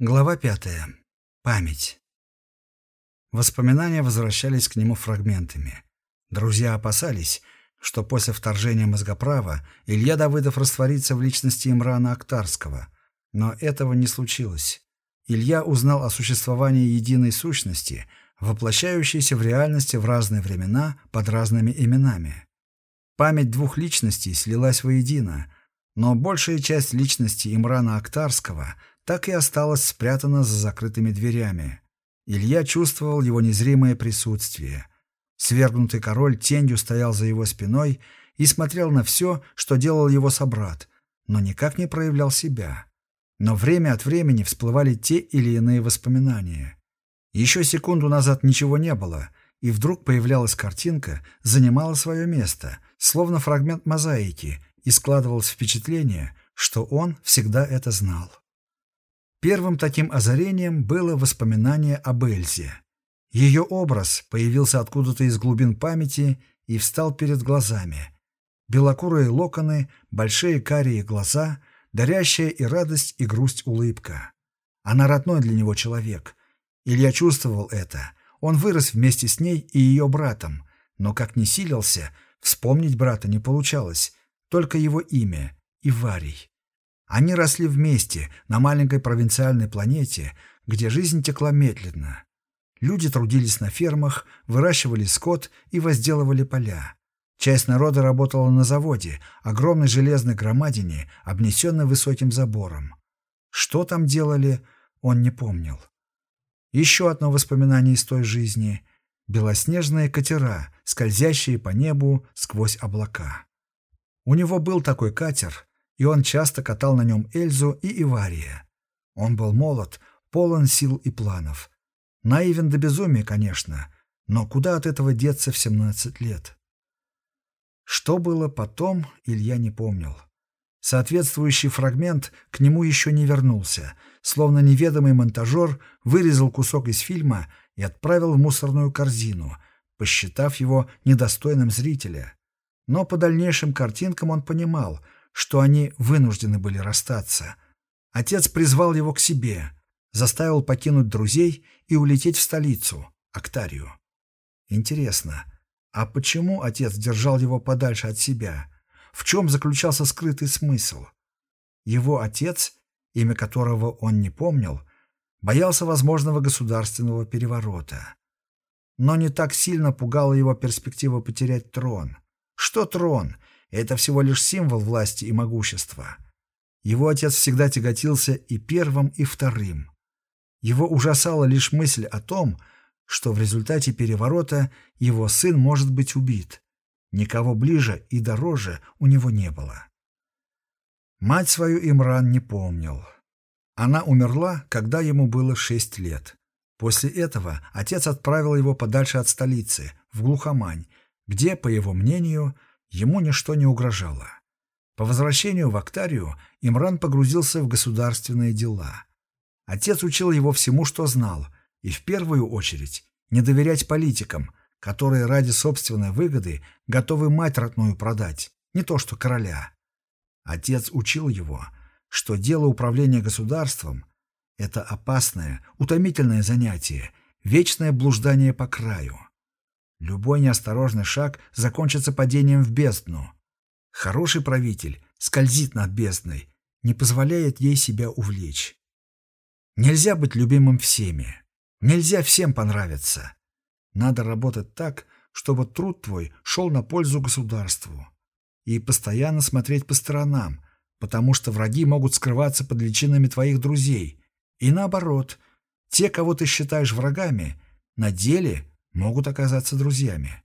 Глава пятая. Память. Воспоминания возвращались к нему фрагментами. Друзья опасались, что после вторжения мозгоправа Илья Давыдов растворится в личности Имрана Актарского. Но этого не случилось. Илья узнал о существовании единой сущности, воплощающейся в реальности в разные времена под разными именами. Память двух личностей слилась воедино, но большая часть личности Имрана Актарского – так и осталась спрятана за закрытыми дверями. Илья чувствовал его незримое присутствие. Свергнутый король тенью стоял за его спиной и смотрел на все, что делал его собрат, но никак не проявлял себя. Но время от времени всплывали те или иные воспоминания. Еще секунду назад ничего не было, и вдруг появлялась картинка, занимала свое место, словно фрагмент мозаики, и складывалось впечатление, что он всегда это знал. Первым таким озарением было воспоминание об Эльзе. Ее образ появился откуда-то из глубин памяти и встал перед глазами. Белокурые локоны, большие карие глаза, дарящая и радость, и грусть улыбка. Она родной для него человек. Илья чувствовал это. Он вырос вместе с ней и ее братом, но как не силился, вспомнить брата не получалось, только его имя — Иварий. Они росли вместе на маленькой провинциальной планете, где жизнь текла медленно. Люди трудились на фермах, выращивали скот и возделывали поля. Часть народа работала на заводе, огромной железной громадине, обнесенной высоким забором. Что там делали, он не помнил. Еще одно воспоминание из той жизни — белоснежные катера, скользящие по небу сквозь облака. У него был такой катер, и он часто катал на нем Эльзу и Ивария. Он был молод, полон сил и планов. Наивен до безумия, конечно, но куда от этого деться в 17 лет? Что было потом, Илья не помнил. Соответствующий фрагмент к нему еще не вернулся, словно неведомый монтажер вырезал кусок из фильма и отправил в мусорную корзину, посчитав его недостойным зрителя. Но по дальнейшим картинкам он понимал — что они вынуждены были расстаться. Отец призвал его к себе, заставил покинуть друзей и улететь в столицу, Актарию. Интересно, а почему отец держал его подальше от себя? В чем заключался скрытый смысл? Его отец, имя которого он не помнил, боялся возможного государственного переворота. Но не так сильно пугала его перспектива потерять трон. Что трон, это всего лишь символ власти и могущества. Его отец всегда тяготился и первым, и вторым. Его ужасала лишь мысль о том, что в результате переворота его сын может быть убит. Никого ближе и дороже у него не было. Мать свою Имран не помнил. Она умерла, когда ему было шесть лет. После этого отец отправил его подальше от столицы, в глухомань, где, по его мнению, ему ничто не угрожало. По возвращению в Актарию Имран погрузился в государственные дела. Отец учил его всему, что знал, и в первую очередь не доверять политикам, которые ради собственной выгоды готовы мать родную продать, не то что короля. Отец учил его, что дело управления государством — это опасное, утомительное занятие, вечное блуждание по краю. Любой неосторожный шаг закончится падением в бездну. Хороший правитель скользит над бездной, не позволяет ей себя увлечь. Нельзя быть любимым всеми. Нельзя всем понравиться. Надо работать так, чтобы труд твой шел на пользу государству. И постоянно смотреть по сторонам, потому что враги могут скрываться под личинами твоих друзей. И наоборот, те, кого ты считаешь врагами, на деле могут оказаться друзьями.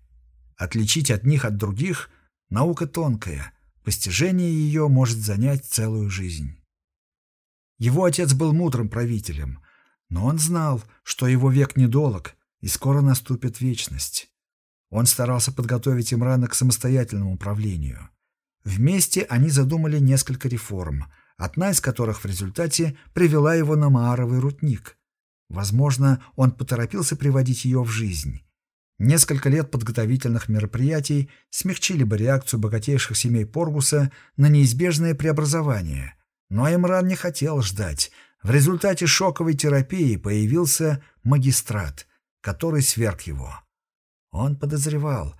Отличить от них от других – наука тонкая, постижение ее может занять целую жизнь. Его отец был мудрым правителем, но он знал, что его век недолг и скоро наступит вечность. Он старался подготовить Имрана к самостоятельному правлению. Вместе они задумали несколько реформ, одна из которых в результате привела его на Мааровый рудник – Возможно, он поторопился приводить ее в жизнь. Несколько лет подготовительных мероприятий смягчили бы реакцию богатейших семей Поргуса на неизбежное преобразование. Но Эмран не хотел ждать, В результате шоковой терапии появился магистрат, который сверг его. Он подозревал,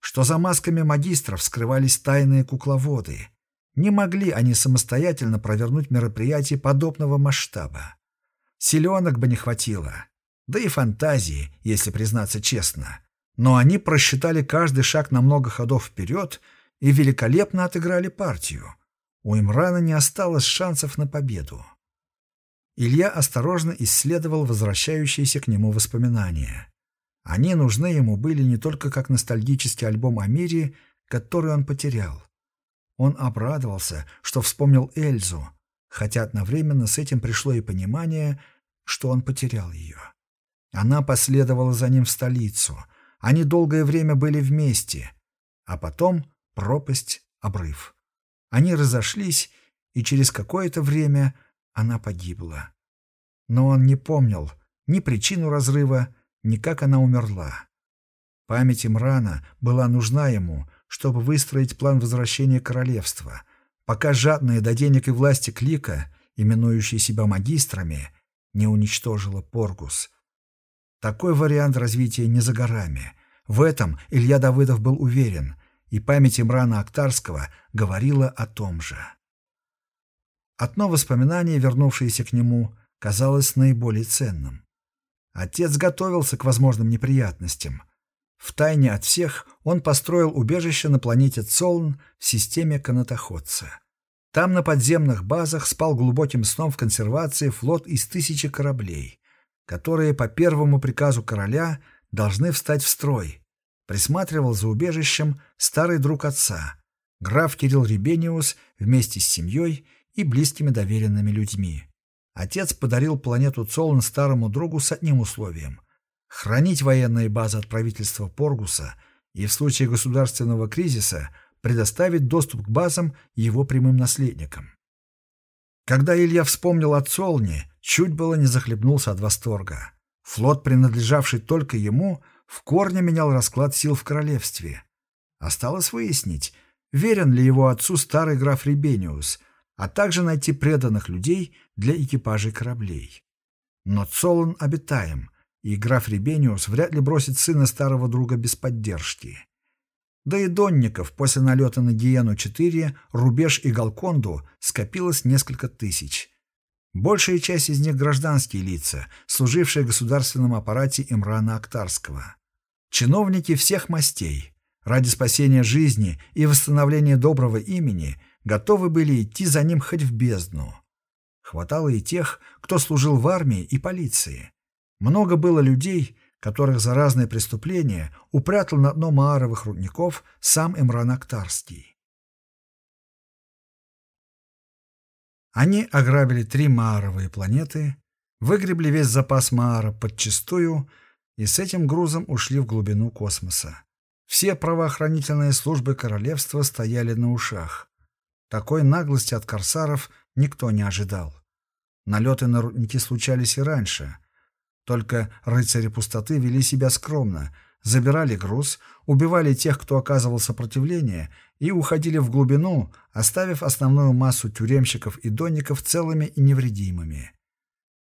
что за масками магистров скрывались тайные кукловоды. Не могли они самостоятельно провернуть мероприятие подобного масштаба. Селенок бы не хватило, да и фантазии, если признаться честно. Но они просчитали каждый шаг на много ходов вперед и великолепно отыграли партию. У Имрана не осталось шансов на победу. Илья осторожно исследовал возвращающиеся к нему воспоминания. Они нужны ему были не только как ностальгический альбом о мире, который он потерял. Он обрадовался, что вспомнил Эльзу, хотя одновременно с этим пришло и понимание, что он потерял ее. Она последовала за ним в столицу. Они долгое время были вместе, а потом пропасть, обрыв. Они разошлись, и через какое-то время она погибла. Но он не помнил ни причину разрыва, ни как она умерла. Память Имрана была нужна ему, чтобы выстроить план возвращения королевства, пока жадные до денег и власти клика, именующие себя магистрами, не уничтожила Поргус. Такой вариант развития не за горами. В этом Илья Давыдов был уверен, и память Имрана Актарского говорила о том же. Одно воспоминание, вернувшееся к нему, казалось наиболее ценным. Отец готовился к возможным неприятностям. Втайне от всех он построил убежище на планете Цолн в системе канатоходца. Там на подземных базах спал глубоким сном в консервации флот из тысячи кораблей, которые по первому приказу короля должны встать в строй. Присматривал за убежищем старый друг отца, граф Кирилл Ребениус вместе с семьей и близкими доверенными людьми. Отец подарил планету Цолн старому другу с одним условием — хранить военные базы от правительства Поргуса и в случае государственного кризиса предоставить доступ к базам его прямым наследникам. Когда Илья вспомнил о Цолне, чуть было не захлебнулся от восторга. Флот, принадлежавший только ему, в корне менял расклад сил в королевстве. Осталось выяснить, верен ли его отцу старый граф Ребениус — а также найти преданных людей для экипажей кораблей. Но Цолон обитаем, и граф Ребениус вряд ли бросит сына старого друга без поддержки. Да и донников после налета на Гиену-4, Рубеж и Галконду скопилось несколько тысяч. Большая часть из них гражданские лица, служившие в государственном аппарате Имрана Актарского. Чиновники всех мастей. Ради спасения жизни и восстановления доброго имени – готовы были идти за ним хоть в бездну. Хватало и тех, кто служил в армии и полиции. Много было людей, которых за разные преступления упрятал на дно Мааровых рудников сам Имран Актарский. Они ограбили три Мааровые планеты, выгребли весь запас Маара подчистую и с этим грузом ушли в глубину космоса. Все правоохранительные службы королевства стояли на ушах. Такой наглости от корсаров никто не ожидал. Налеты на рудники случались и раньше. Только рыцари пустоты вели себя скромно, забирали груз, убивали тех, кто оказывал сопротивление, и уходили в глубину, оставив основную массу тюремщиков и донников целыми и невредимыми.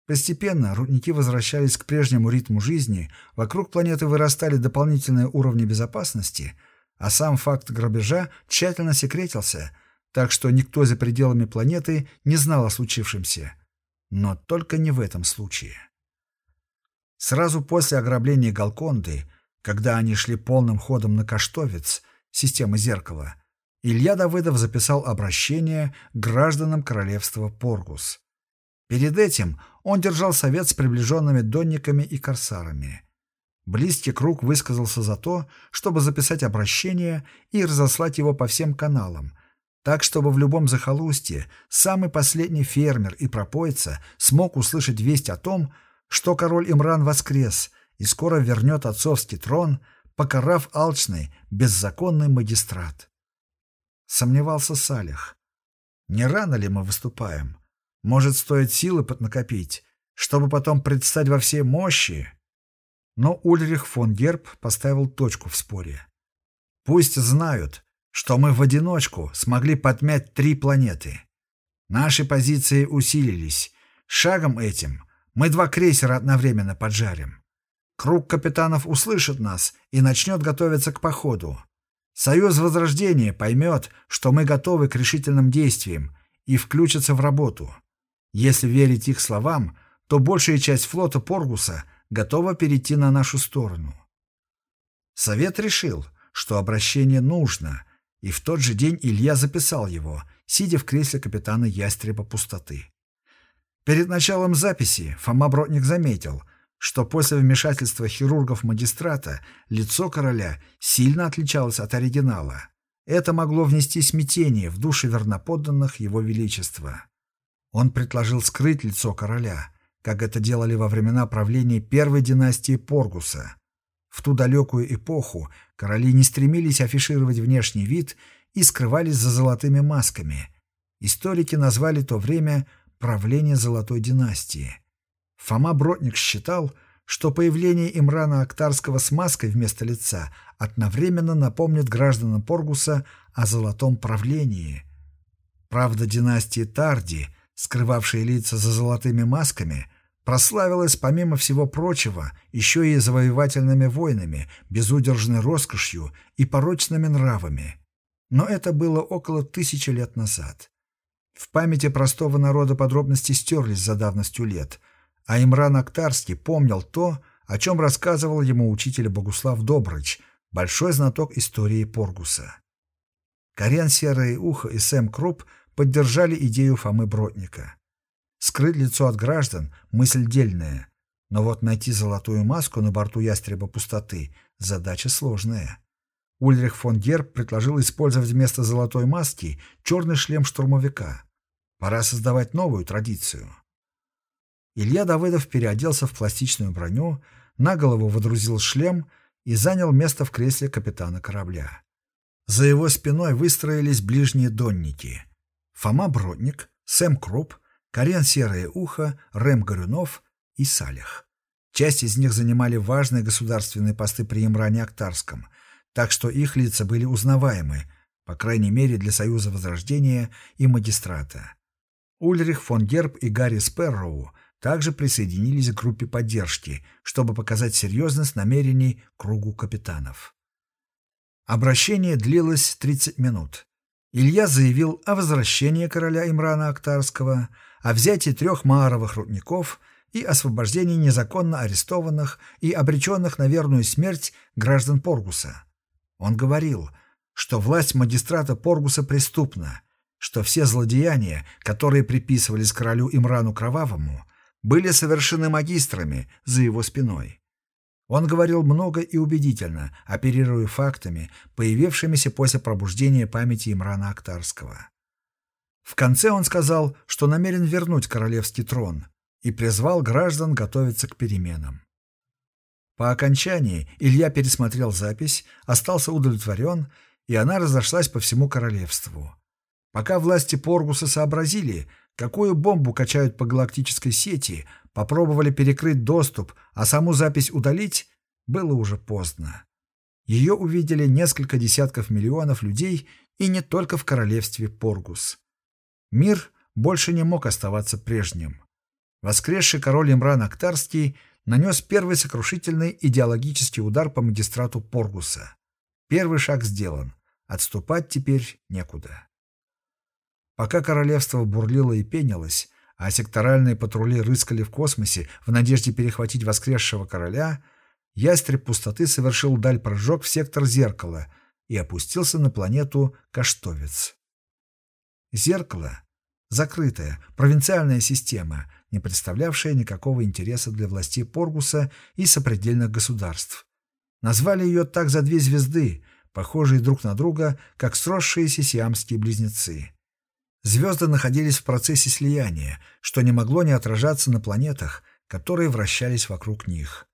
Постепенно рудники возвращались к прежнему ритму жизни, вокруг планеты вырастали дополнительные уровни безопасности, а сам факт грабежа тщательно секретился – так что никто за пределами планеты не знал о случившемся. Но только не в этом случае. Сразу после ограбления Галконды, когда они шли полным ходом на Каштовец, системы зеркала, Илья Давыдов записал обращение гражданам королевства Поргус. Перед этим он держал совет с приближенными донниками и корсарами. Близкий круг высказался за то, чтобы записать обращение и разослать его по всем каналам, так, чтобы в любом захолустье самый последний фермер и пропойца смог услышать весть о том, что король Имран воскрес и скоро вернет отцовский трон, покарав алчный, беззаконный магистрат. Сомневался Салих. Не рано ли мы выступаем? Может, стоит силы поднакопить, чтобы потом предстать во всей мощи? Но Ульрих фон Герб поставил точку в споре. Пусть знают, что мы в одиночку смогли подмять три планеты. Наши позиции усилились. Шагом этим мы два крейсера одновременно поджарим. Круг капитанов услышит нас и начнет готовиться к походу. Союз Возрождения поймет, что мы готовы к решительным действиям и включится в работу. Если верить их словам, то большая часть флота Поргуса готова перейти на нашу сторону. Совет решил, что обращение нужно, и в тот же день Илья записал его, сидя в кресле капитана Ястреба Пустоты. Перед началом записи Фома Бродник заметил, что после вмешательства хирургов магистрата лицо короля сильно отличалось от оригинала. Это могло внести смятение в души верноподданных его величества. Он предложил скрыть лицо короля, как это делали во времена правления первой династии Поргуса. В ту далекую эпоху короли не стремились афишировать внешний вид и скрывались за золотыми масками. Историки назвали то время правление Золотой династии. Фома Бродник считал, что появление Имрана Актарского с маской вместо лица одновременно напомнит гражданам Поргуса о золотом правлении. Правда династии Тарди, скрывавшие лица за золотыми масками, прославилась, помимо всего прочего, еще и завоевательными войнами, безудержной роскошью и порочными нравами. Но это было около тысячи лет назад. В памяти простого народа подробности стерлись за давностью лет, а Имран Актарский помнил то, о чем рассказывал ему учитель Богуслав Добрыч, большой знаток истории Поргуса. Карен Серое Ухо и Сэм Круп поддержали идею Фомы Бродника. Скрыть лицо от граждан – мысль дельная, но вот найти золотую маску на борту ястреба пустоты – задача сложная. Ульрих фон Герб предложил использовать вместо золотой маски черный шлем штурмовика. Пора создавать новую традицию. Илья Давыдов переоделся в пластичную броню, на голову водрузил шлем и занял место в кресле капитана корабля. За его спиной выстроились ближние донники. Фома Бродник, Сэм Круп, Карен Серое Ухо, Рэм Горюнов и Салих. Часть из них занимали важные государственные посты при Имране Актарском, так что их лица были узнаваемы, по крайней мере для Союза Возрождения и магистрата. Ульрих фон Герб и Гарри Сперроу также присоединились к группе поддержки, чтобы показать серьезность намерений кругу капитанов. Обращение длилось 30 минут. Илья заявил о возвращении короля Имрана Актарского, о взятии трех мааровых рудников и освобождении незаконно арестованных и обреченных на верную смерть граждан Поргуса. Он говорил, что власть магистрата Поргуса преступна, что все злодеяния, которые приписывались королю Имрану Кровавому, были совершены магистрами за его спиной. Он говорил много и убедительно, оперируя фактами, появившимися после пробуждения памяти Имрана Актарского. В конце он сказал, что намерен вернуть королевский трон и призвал граждан готовиться к переменам. По окончании Илья пересмотрел запись, остался удовлетворен, и она разошлась по всему королевству. Пока власти Поргуса сообразили, какую бомбу качают по галактической сети, попробовали перекрыть доступ, а саму запись удалить, было уже поздно. Ее увидели несколько десятков миллионов людей и не только в королевстве Поргус. Мир больше не мог оставаться прежним. Воскресший король Имран Актарский нанес первый сокрушительный идеологический удар по магистрату Поргуса. Первый шаг сделан. Отступать теперь некуда. Пока королевство бурлило и пенилось, а секторальные патрули рыскали в космосе в надежде перехватить воскресшего короля, ястреб пустоты совершил даль-прыжок в сектор зеркала и опустился на планету Каштовец. Зеркало — закрытая, провинциальная система, не представлявшая никакого интереса для властей Поргуса и сопредельных государств. Назвали ее так за две звезды, похожие друг на друга, как сросшиеся сиамские близнецы. Звезды находились в процессе слияния, что не могло не отражаться на планетах, которые вращались вокруг них.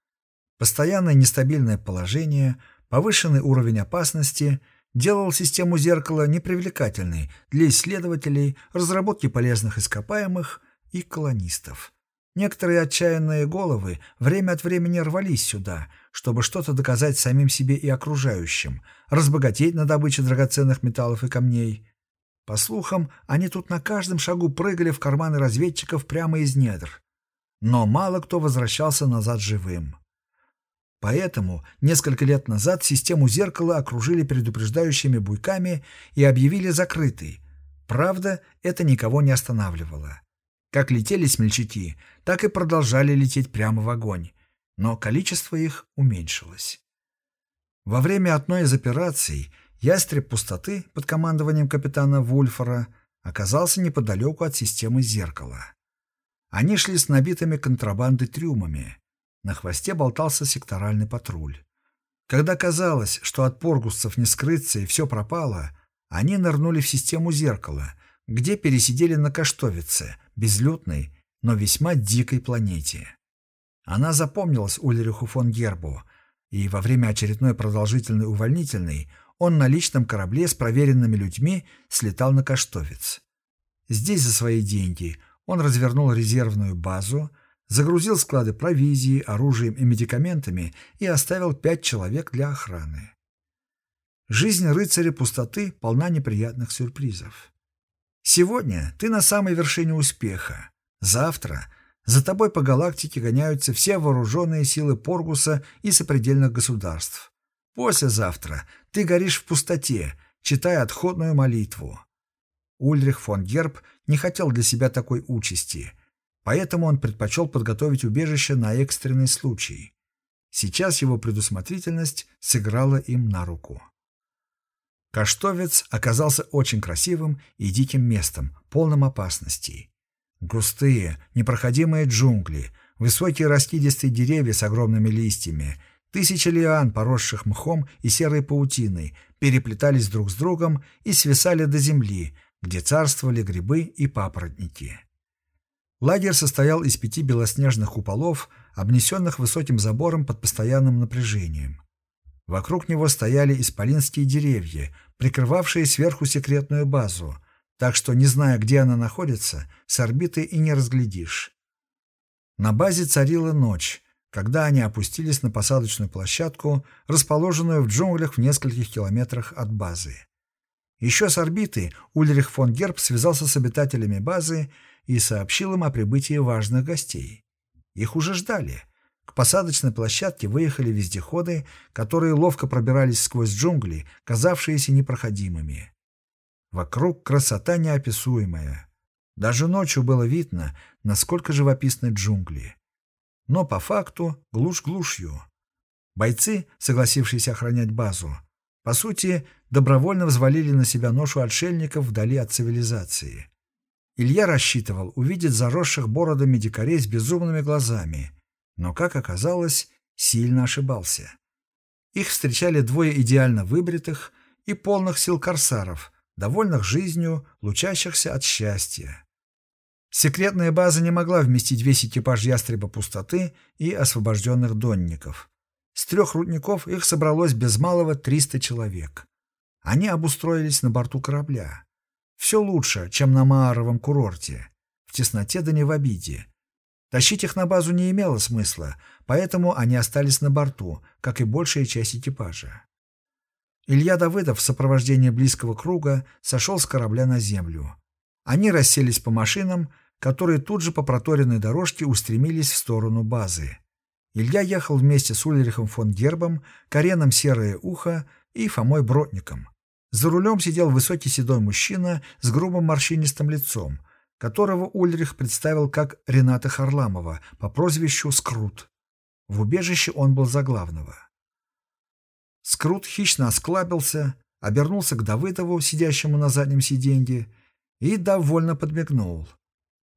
Постоянное нестабильное положение, повышенный уровень опасности делал систему зеркала непривлекательной для исследователей, разработки полезных ископаемых и колонистов. Некоторые отчаянные головы время от времени рвались сюда, чтобы что-то доказать самим себе и окружающим, разбогатеть на добыче драгоценных металлов и камней, По слухам, они тут на каждом шагу прыгали в карманы разведчиков прямо из недр. Но мало кто возвращался назад живым. Поэтому несколько лет назад систему зеркала окружили предупреждающими буйками и объявили закрытой. Правда, это никого не останавливало. Как летели смельчаки, так и продолжали лететь прямо в огонь, но количество их уменьшилось. Во время одной из операций Ястреб пустоты под командованием капитана Вульфора оказался неподалеку от системы зеркала. Они шли с набитыми контрабандой трюмами. На хвосте болтался секторальный патруль. Когда казалось, что от поргусцев не скрыться и все пропало, они нырнули в систему зеркала, где пересидели на Каштовице, безлюдной, но весьма дикой планете. Она запомнилась Ульриху фон Гербу, и во время очередной продолжительной увольнительной он на личном корабле с проверенными людьми слетал на Каштовец. Здесь за свои деньги он развернул резервную базу, загрузил склады провизии, оружием и медикаментами и оставил пять человек для охраны. Жизнь рыцаря пустоты полна неприятных сюрпризов. Сегодня ты на самой вершине успеха. Завтра за тобой по галактике гоняются все вооруженные силы Поргуса и сопредельных государств. Послезавтра ты горишь в пустоте, читая отходную молитву. Ульрих фон Герб не хотел для себя такой участи, поэтому он предпочел подготовить убежище на экстренный случай. Сейчас его предусмотрительность сыграла им на руку. Каштовец оказался очень красивым и диким местом, полным опасностей. Густые, непроходимые джунгли, высокие раскидистые деревья с огромными листьями — Тысячи лиан, поросших мхом и серой паутиной, переплетались друг с другом и свисали до земли, где царствовали грибы и папоротники. Лагерь состоял из пяти белоснежных куполов, обнесенных высоким забором под постоянным напряжением. Вокруг него стояли исполинские деревья, прикрывавшие сверху секретную базу, так что, не зная, где она находится, с орбиты и не разглядишь. На базе царила ночь, когда они опустились на посадочную площадку, расположенную в джунглях в нескольких километрах от базы. Еще с орбиты Ульрих фон Герб связался с обитателями базы и сообщил им о прибытии важных гостей. Их уже ждали. К посадочной площадке выехали вездеходы, которые ловко пробирались сквозь джунгли, казавшиеся непроходимыми. Вокруг красота неописуемая. Даже ночью было видно, насколько живописны джунгли но по факту глушь глушью. Бойцы, согласившиеся охранять базу, по сути, добровольно взвалили на себя ношу отшельников вдали от цивилизации. Илья рассчитывал увидеть заросших бородами дикарей с безумными глазами, но, как оказалось, сильно ошибался. Их встречали двое идеально выбритых и полных сил корсаров, довольных жизнью, лучащихся от счастья. Секретная база не могла вместить весь экипаж ястреба пустоты и освобожденных донников. С трех рудников их собралось без малого 300 человек. Они обустроились на борту корабля. Все лучше, чем на Мааровом курорте. В тесноте да не в обиде. Тащить их на базу не имело смысла, поэтому они остались на борту, как и большая часть экипажа. Илья Давыдов в сопровождении близкого круга сошел с корабля на землю. Они расселись по машинам, которые тут же по проторенной дорожке устремились в сторону базы. Илья ехал вместе с Ульрихом фон Гербом, Кареном Серое Ухо и Фомой Бродником. За рулем сидел высокий седой мужчина с грубым морщинистым лицом, которого Ульрих представил как Рената Харламова по прозвищу Скрут. В убежище он был за главного. Скрут хищно осклабился, обернулся к Давыдову, сидящему на заднем сиденье, и довольно подмигнул.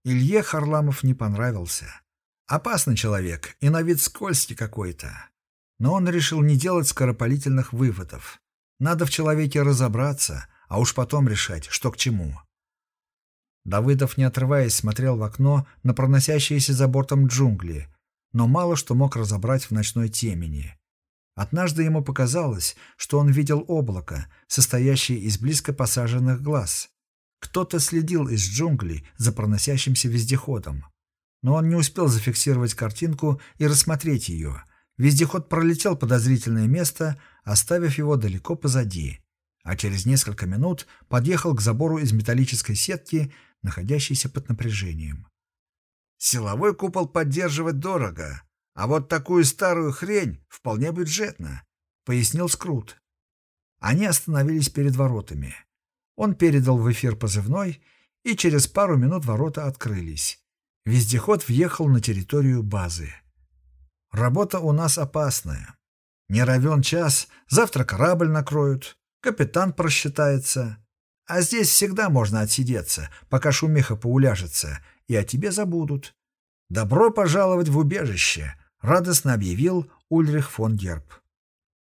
Илье Харламов не понравился. Опасный человек и на вид скользкий какой-то. Но он решил не делать скоропалительных выводов. Надо в человеке разобраться, а уж потом решать, что к чему. Давыдов, не отрываясь, смотрел в окно на проносящиеся за бортом джунгли, но мало что мог разобрать в ночной темени. Однажды ему показалось, что он видел облако, состоящее из близко посаженных глаз. Кто-то следил из джунглей за проносящимся вездеходом. Но он не успел зафиксировать картинку и рассмотреть ее. Вездеход пролетел подозрительное место, оставив его далеко позади. а через несколько минут подъехал к забору из металлической сетки, находящейся под напряжением. «Силовой купол поддерживать дорого, а вот такую старую хрень вполне бюджетно», — пояснил Скрут. Они остановились перед воротами. Он передал в эфир позывной, и через пару минут ворота открылись. Вездеход въехал на территорию базы. Работа у нас опасная. Не равен час, завтра корабль накроют, капитан просчитается. А здесь всегда можно отсидеться, пока шумиха поуляжется, и о тебе забудут. Добро пожаловать в убежище, радостно объявил Ульрих фон Герб.